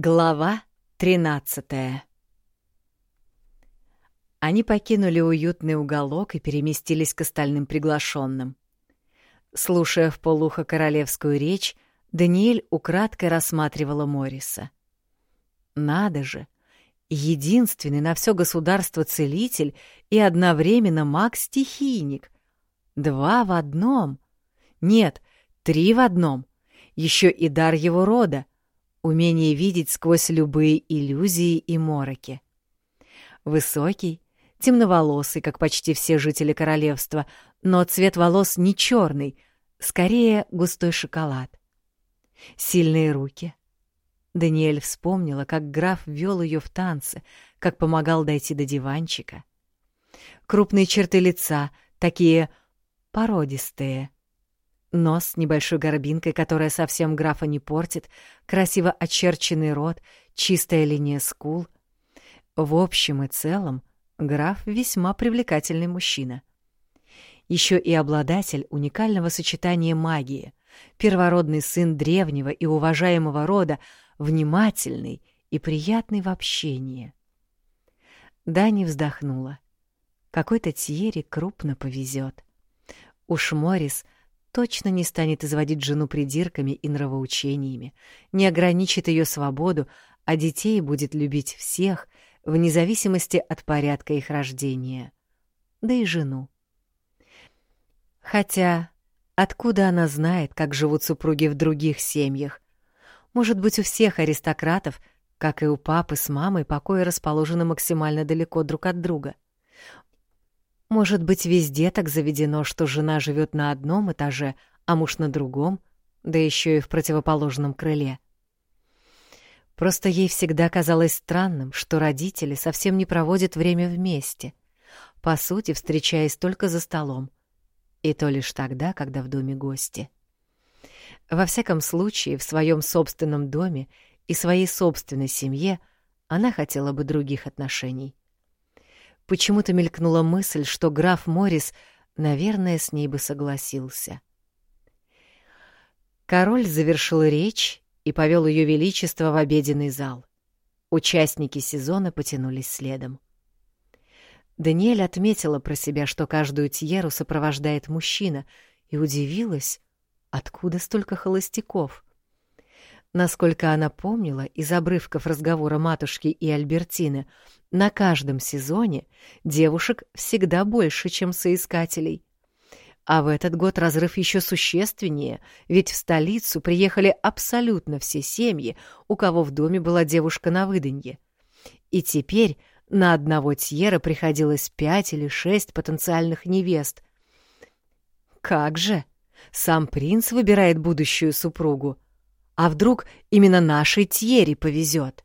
Глава 13 Они покинули уютный уголок и переместились к остальным приглашенным. Слушая в полухо королевскую речь, Даниэль украдкой рассматривала Морриса. Надо же! Единственный на все государство целитель и одновременно маг-стихийник. Два в одном. Нет, три в одном. Еще и дар его рода — умение видеть сквозь любые иллюзии и мороки. Высокий, темноволосый, как почти все жители королевства, но цвет волос не черный, скорее густой шоколад. Сильные руки. Даниэль вспомнила, как граф вел ее в танцы, как помогал дойти до диванчика. Крупные черты лица, такие породистые. Нос с небольшой горбинкой, которая совсем графа не портит, красиво очерченный рот, чистая линия скул. В общем и целом, граф весьма привлекательный мужчина. Еще и обладатель уникального сочетания магии, первородный сын древнего и уважаемого рода, внимательный и приятный в общении. Дани вздохнула. Какой-то Тьере крупно повезет. Уж Морис точно не станет изводить жену придирками и нравоучениями, не ограничит ее свободу, а детей будет любить всех, вне зависимости от порядка их рождения. Да и жену. Хотя откуда она знает, как живут супруги в других семьях? Может быть, у всех аристократов, как и у папы с мамой, покои расположены максимально далеко друг от друга. Может быть, везде так заведено, что жена живет на одном этаже, а муж на другом, да еще и в противоположном крыле. Просто ей всегда казалось странным, что родители совсем не проводят время вместе, по сути, встречаясь только за столом, и то лишь тогда, когда в доме гости. Во всяком случае, в своем собственном доме и своей собственной семье она хотела бы других отношений. Почему-то мелькнула мысль, что граф Моррис, наверное, с ней бы согласился. Король завершил речь и повел ее величество в обеденный зал. Участники сезона потянулись следом. Даниэль отметила про себя, что каждую тьеру сопровождает мужчина, и удивилась, откуда столько холостяков. Насколько она помнила из обрывков разговора матушки и Альбертины, на каждом сезоне девушек всегда больше, чем соискателей. А в этот год разрыв еще существеннее, ведь в столицу приехали абсолютно все семьи, у кого в доме была девушка на выданье. И теперь на одного Тьера приходилось пять или шесть потенциальных невест. Как же! Сам принц выбирает будущую супругу. А вдруг именно нашей Тьере повезет?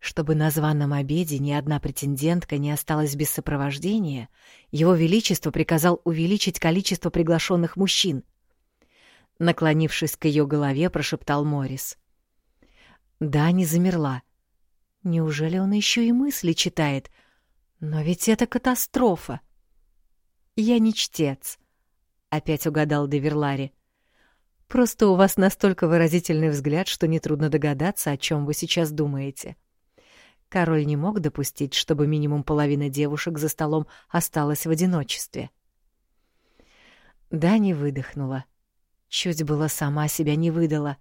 Чтобы на званом обеде ни одна претендентка не осталась без сопровождения, его величество приказал увеличить количество приглашенных мужчин. Наклонившись к ее голове, прошептал Морис. Да, не замерла — Неужели он еще и мысли читает? Но ведь это катастрофа. Я не чтец, опять угадал Деверлари. Просто у вас настолько выразительный взгляд, что нетрудно догадаться, о чем вы сейчас думаете. Король не мог допустить, чтобы минимум половина девушек за столом осталась в одиночестве. Дани выдохнула. Чуть было сама себя не выдала.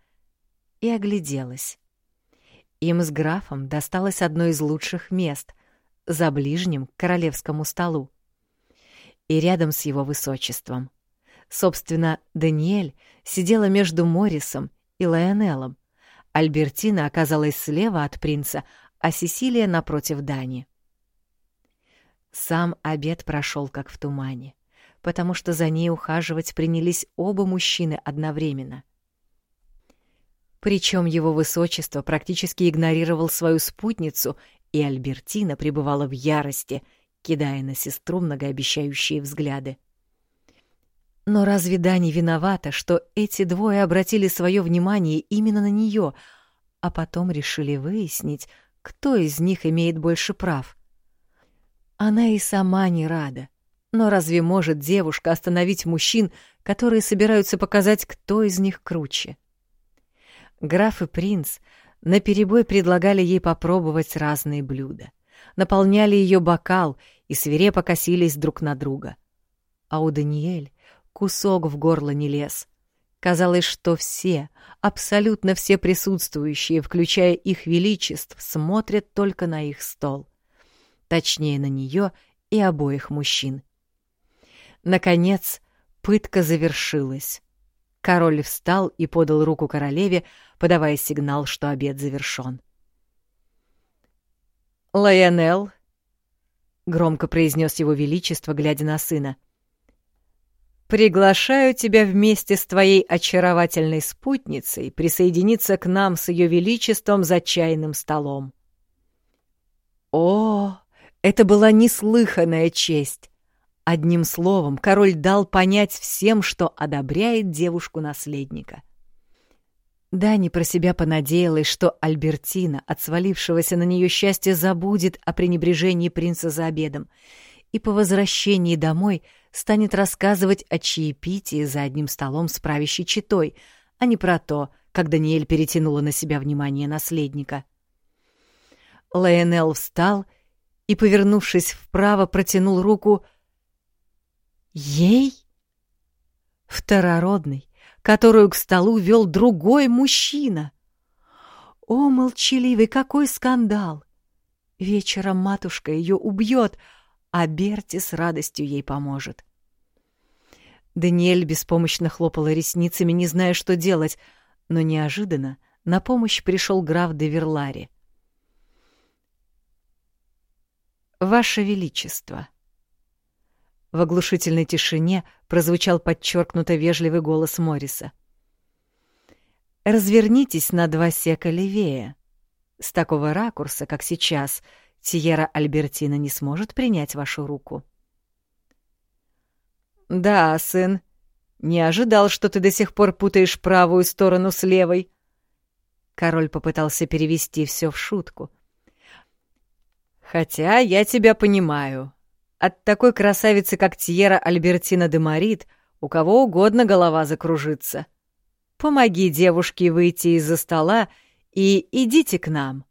И огляделась. Им с графом досталось одно из лучших мест — за ближним к королевскому столу. И рядом с его высочеством. Собственно, Даниэль сидела между Моррисом и Лайонеллом. Альбертина оказалась слева от принца, а Сесилия напротив Дани. Сам обед прошел как в тумане, потому что за ней ухаживать принялись оба мужчины одновременно. Причем его высочество практически игнорировал свою спутницу, и Альбертина пребывала в ярости, кидая на сестру многообещающие взгляды. Но разве Дани виновата, что эти двое обратили свое внимание именно на нее, а потом решили выяснить, кто из них имеет больше прав? Она и сама не рада. Но разве может девушка остановить мужчин, которые собираются показать, кто из них круче? — Граф и принц наперебой предлагали ей попробовать разные блюда, наполняли ее бокал и свирепо косились друг на друга. А у Даниэль кусок в горло не лез. Казалось, что все, абсолютно все присутствующие, включая их величеств, смотрят только на их стол. Точнее, на нее и обоих мужчин. Наконец, пытка завершилась. Король встал и подал руку королеве, подавая сигнал, что обед завершён. «Лайонел», — громко произнес его величество, глядя на сына, — «приглашаю тебя вместе с твоей очаровательной спутницей присоединиться к нам с ее величеством за чайным столом». О, это была неслыханная честь! Одним словом, король дал понять всем, что одобряет девушку-наследника. Дани про себя понадеялась, что Альбертина от свалившегося на нее счастья забудет о пренебрежении принца за обедом и по возвращении домой станет рассказывать о чаепитии за одним столом с правящей четой, а не про то, как Даниэль перетянула на себя внимание наследника. Лайонел встал и, повернувшись вправо, протянул руку — Ей? Второродный, которую к столу вел другой мужчина. О, молчаливый, какой скандал! Вечером матушка ее убьет, а Берти с радостью ей поможет. Даниэль беспомощно хлопала ресницами, не зная, что делать, но неожиданно на помощь пришел граф де Верлари. «Ваше Величество!» В оглушительной тишине прозвучал подчеркнуто вежливый голос Морриса. «Развернитесь на два сека левее. С такого ракурса, как сейчас, Тиера Альбертина не сможет принять вашу руку». «Да, сын, не ожидал, что ты до сих пор путаешь правую сторону с левой». Король попытался перевести все в шутку. «Хотя я тебя понимаю. От такой красавицы, как Тьера Альбертина де Марит, у кого угодно голова закружится. Помоги девушке выйти из-за стола и идите к нам.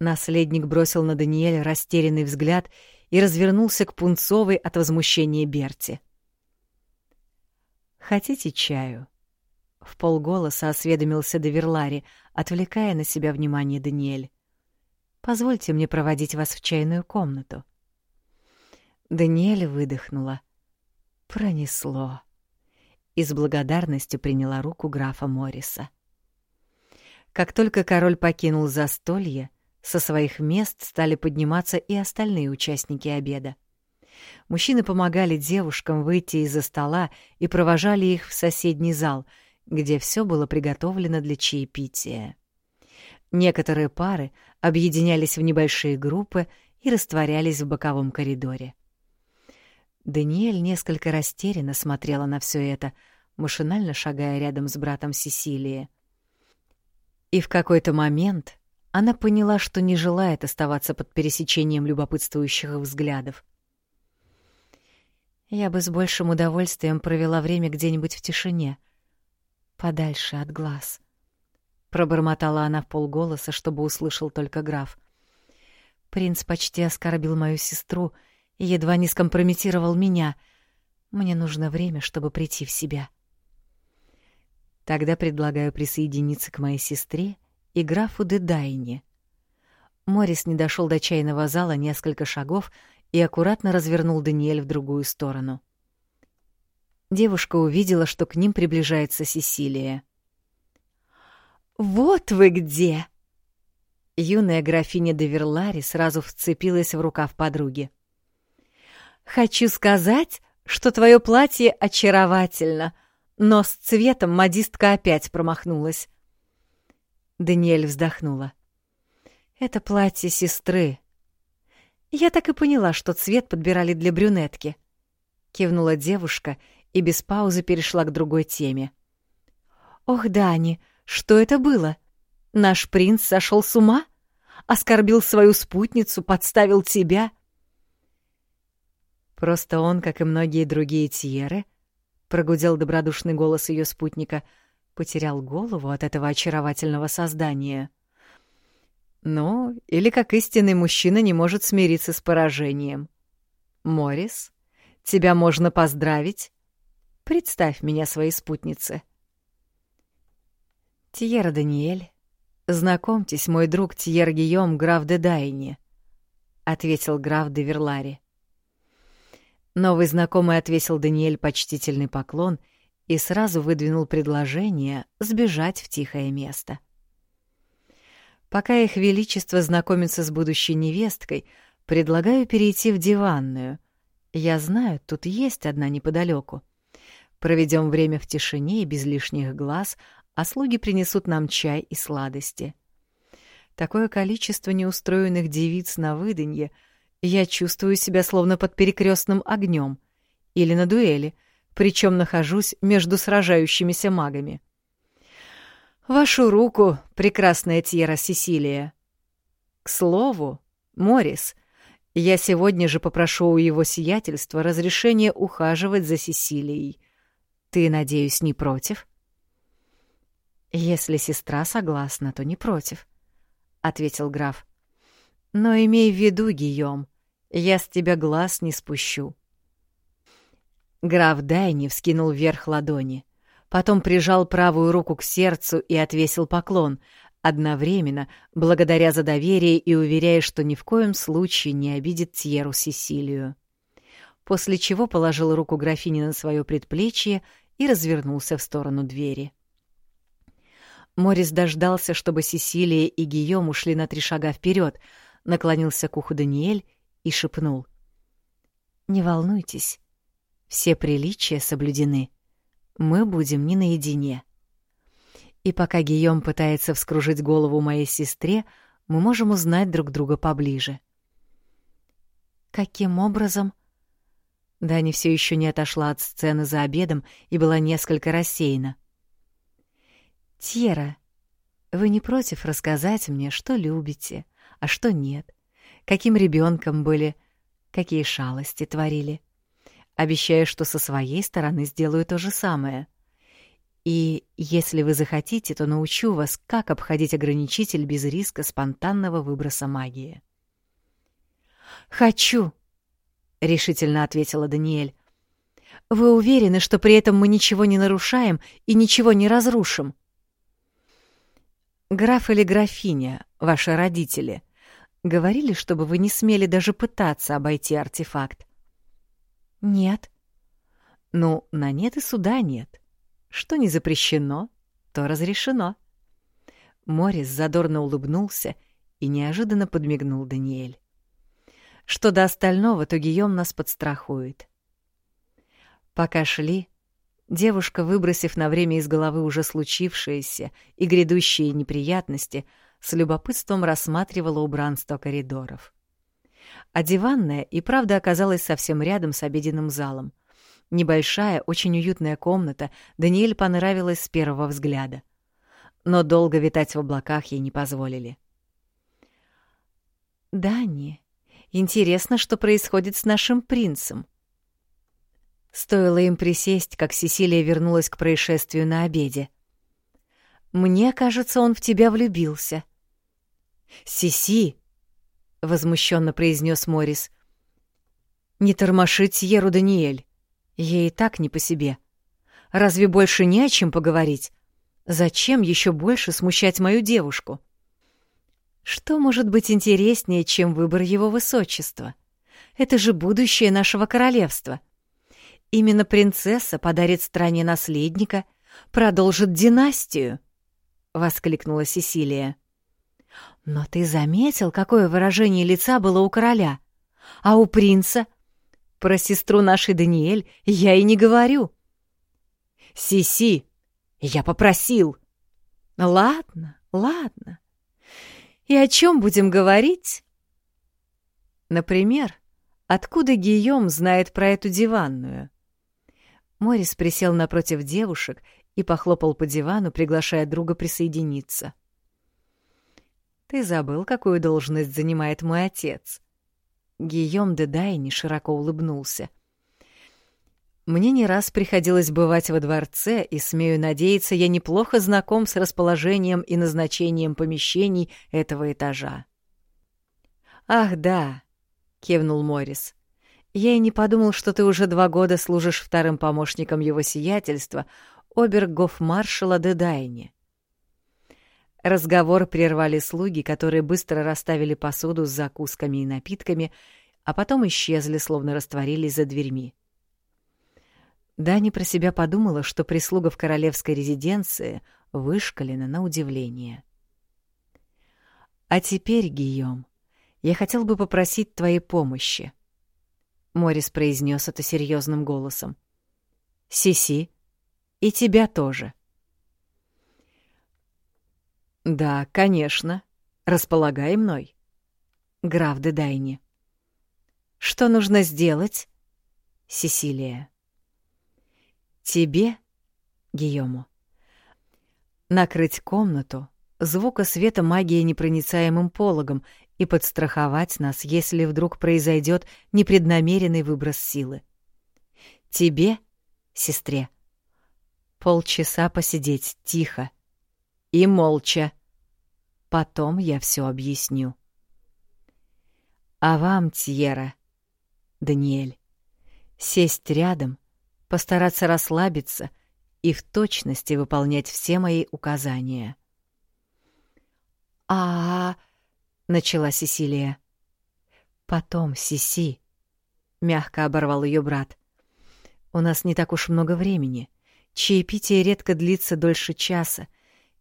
Наследник бросил на Даниэля растерянный взгляд и развернулся к пунцовой от возмущения Берти. «Хотите чаю?» — в полголоса осведомился Деверлари, отвлекая на себя внимание Даниэль. «Позвольте мне проводить вас в чайную комнату». Даниэль выдохнула. Пронесло. И с благодарностью приняла руку графа Морриса. Как только король покинул застолье, со своих мест стали подниматься и остальные участники обеда. Мужчины помогали девушкам выйти из-за стола и провожали их в соседний зал, где все было приготовлено для чаепития. Некоторые пары объединялись в небольшие группы и растворялись в боковом коридоре. Даниэль несколько растерянно смотрела на все это, машинально шагая рядом с братом Сесилии. И в какой-то момент она поняла, что не желает оставаться под пересечением любопытствующих взглядов. Я бы с большим удовольствием провела время где-нибудь в тишине, подальше от глаз. Пробормотала она в полголоса, чтобы услышал только граф. Принц почти оскорбил мою сестру — и едва не скомпрометировал меня. Мне нужно время, чтобы прийти в себя. Тогда предлагаю присоединиться к моей сестре и графу Дедайне. Морис не дошел до чайного зала несколько шагов и аккуратно развернул Даниэль в другую сторону. Девушка увидела, что к ним приближается Сесилия. «Вот вы где!» Юная графиня де Верлари сразу вцепилась в рукав подруги. Хочу сказать, что твое платье очаровательно, но с цветом модистка опять промахнулась. Даниэль вздохнула. Это платье сестры. Я так и поняла, что цвет подбирали для брюнетки. Кивнула девушка и без паузы перешла к другой теме. Ох, Дани, что это было? Наш принц сошел с ума? Оскорбил свою спутницу, подставил тебя — Просто он, как и многие другие Тьеры, прогудел добродушный голос ее спутника, потерял голову от этого очаровательного создания. Ну, или как истинный мужчина не может смириться с поражением. Морис, тебя можно поздравить. Представь меня своей спутнице. Тьера Даниэль, знакомьтесь, мой друг Тьер Гийом, граф де Дайни, ответил граф де Верлари. Новый знакомый отвесил Даниэль почтительный поклон и сразу выдвинул предложение сбежать в тихое место. Пока их величество знакомится с будущей невесткой, предлагаю перейти в диванную. Я знаю, тут есть одна неподалеку. Проведем время в тишине и без лишних глаз, а слуги принесут нам чай и сладости. Такое количество неустроенных девиц на выданье — я чувствую себя словно под перекрестным огнем или на дуэли, причем нахожусь между сражающимися магами. Вашу руку, прекрасная Тьера Сесилия. К слову, Морис, я сегодня же попрошу у его сиятельства разрешения ухаживать за Сесилией. Ты, надеюсь, не против? Если сестра согласна, то не против, ответил граф. Но имей в виду, Гийом, я с тебя глаз не спущу. Граф Дайни вскинул вверх ладони, потом прижал правую руку к сердцу и отвесил поклон, одновременно благодаря за доверие и уверяя, что ни в коем случае не обидит Тьеру Сесилию. После чего положил руку графини на свое предплечье и развернулся в сторону двери. Морис дождался, чтобы Сесилия и Гийом ушли на три шага вперед, наклонился к уху Даниэль и шепнул. «Не волнуйтесь, все приличия соблюдены. Мы будем не наедине». И пока Гийом пытается вскружить голову моей сестре, мы можем узнать друг друга поближе. «Каким образом?» Дани все еще не отошла от сцены за обедом и была несколько рассеяна. «Тьера, вы не против рассказать мне, что любите, а что нет? каким ребенком были, какие шалости творили. Обещаю, что со своей стороны сделаю то же самое. И если вы захотите, то научу вас, как обходить ограничитель без риска спонтанного выброса магии. «Хочу», — решительно ответила Даниэль. «Вы уверены, что при этом мы ничего не нарушаем и ничего не разрушим?» «Граф или графиня, ваши родители», — Говорили, чтобы вы не смели даже пытаться обойти артефакт. Нет. Ну, на нет и суда нет. Что не запрещено, то разрешено. Морис задорно улыбнулся и неожиданно подмигнул Даниэль. Что до остального, то Гийом нас подстрахует. Пока шли, девушка, выбросив на время из головы уже случившееся и грядущие неприятности, — с любопытством рассматривала убранство коридоров. А диванная и правда оказалась совсем рядом с обеденным залом. Небольшая, очень уютная комната Даниэль понравилась с первого взгляда. Но долго витать в облаках ей не позволили. «Дани, интересно, что происходит с нашим принцем?» Стоило им присесть, как Сесилия вернулась к происшествию на обеде. «Мне кажется, он в тебя влюбился», «Сиси!» — возмущенно произнес Морис. «Не тормошить Еру Даниэль. Ей и так не по себе. Разве больше не о чем поговорить? Зачем еще больше смущать мою девушку?» «Что может быть интереснее, чем выбор его высочества? Это же будущее нашего королевства. Именно принцесса подарит стране наследника, продолжит династию!» — воскликнула Сесилия. Но ты заметил, какое выражение лица было у короля? А у принца? Про сестру нашей Даниэль я и не говорю. Сиси, я попросил. Ладно, ладно. И о чем будем говорить? Например, откуда Гийом знает про эту диванную? Морис присел напротив девушек и похлопал по дивану, приглашая друга присоединиться. — ты забыл, какую должность занимает мой отец?» Гийом де Дайни широко улыбнулся. Мне не раз приходилось бывать во дворце, и, смею надеяться, я неплохо знаком с расположением и назначением помещений этого этажа. «Ах, да», — кивнул Моррис. «Я и не подумал, что ты уже два года служишь вторым помощником его сиятельства, обергофмаршала де Дайне». Разговор прервали слуги, которые быстро расставили посуду с закусками и напитками, а потом исчезли, словно растворились за дверьми. Дани про себя подумала, что прислуга в королевской резиденции вышкалена на удивление. «А теперь, Гийом, я хотел бы попросить твоей помощи», — Морис произнес это серьезным голосом. «Сиси, и тебя тоже». «Да, конечно. Располагай мной». Граф де Дайни. «Что нужно сделать?» Сесилия. Тебе, Гийому, накрыть комнату звука света магии непроницаемым пологом и подстраховать нас, если вдруг произойдет непреднамеренный выброс силы. Тебе, сестре, полчаса посидеть тихо и молча. Потом я все объясню. А вам, Тьера, Даниэль, сесть рядом постараться расслабиться и в точности выполнять все мои указания. А, -а, -а начала Сесилия. Потом, Сиси, мягко оборвал ее брат. У нас не так уж много времени. Чаепитие редко длится дольше часа,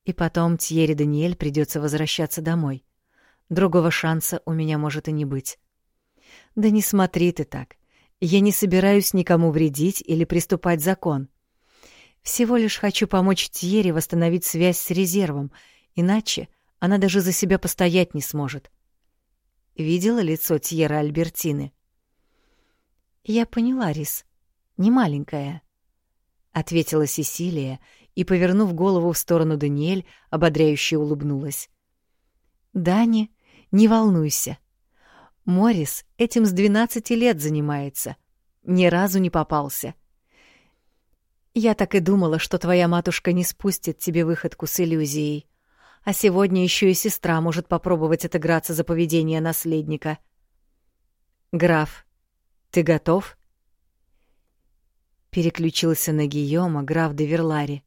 и потом Тьере Даниэль придется возвращаться домой. Другого шанса у меня может и не быть. Да не смотри ты так. Я не собираюсь никому вредить или приступать закон. Всего лишь хочу помочь Тьере восстановить связь с резервом, иначе она даже за себя постоять не сможет. Видела лицо Тьера Альбертины? Я поняла, Рис. Не маленькая, ответила Сесилия и, повернув голову в сторону Даниэль, ободряюще улыбнулась. Дани, не волнуйся. Морис этим с двенадцати лет занимается. Ни разу не попался. Я так и думала, что твоя матушка не спустит тебе выходку с иллюзией. А сегодня еще и сестра может попробовать отыграться за поведение наследника. Граф, ты готов? Переключился на Гийома граф де Верлари.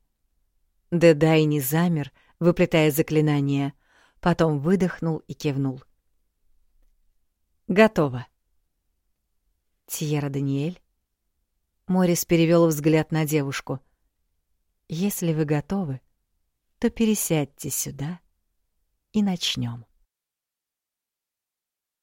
Дедай не замер, выплетая заклинание, потом выдохнул и кивнул. — Готово. Тьера Даниэль. Морис перевел взгляд на девушку. Если вы готовы, то пересядьте сюда и начнем.